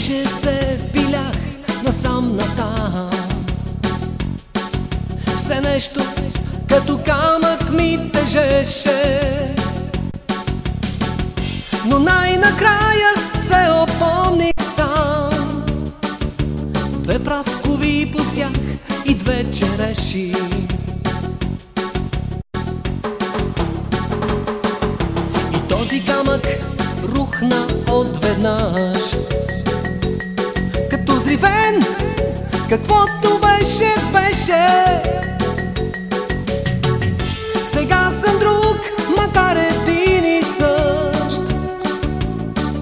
Понеже се вилях насам натам Все нещо като камък ми тежеше. Но най-накрая се опомних сам. Две праскови посях и две череши. И този камък рухна отведнъж каквото беше, беше. Сега съм друг, макар един и същ.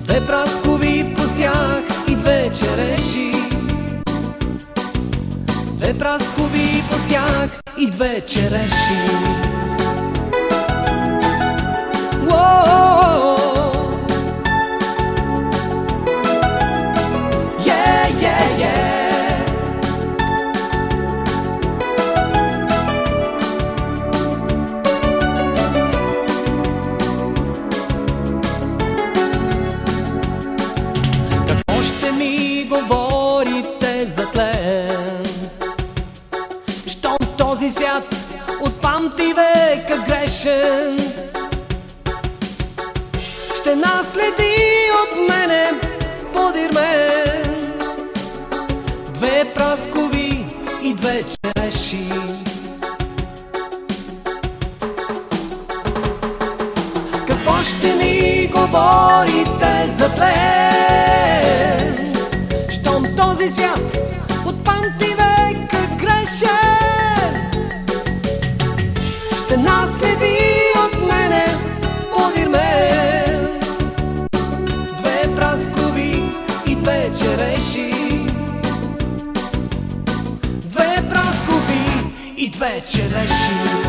Две праскови посях и две череши. Две праскови посях и две череши. Уоу! От памти века грешен. Ще наследи от мене подир мен Две праскови и две череши. Какво ще ми говорите за тлен? Щом този свят от череши. Две праскови и две череши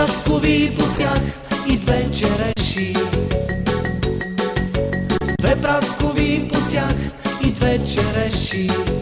праскови пуснях и две череши. Две праскови посях и две череши